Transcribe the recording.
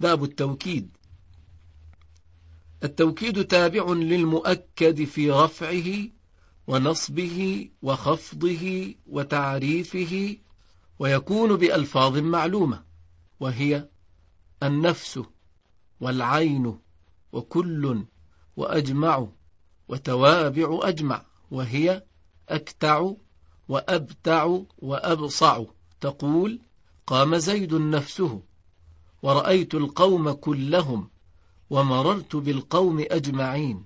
باب التوكيد. التوكيد تابع للمؤكد في رفعه ونصبه وخفضه وتعريفه ويكون بألفاظ معلومة وهي النفس والعين وكل وأجمع وتوابع أجمع وهي أكتع وأبتع وأبصع. تقول قام زيد نفسه. ورأيت القوم كلهم ومررت بالقوم أجمعين.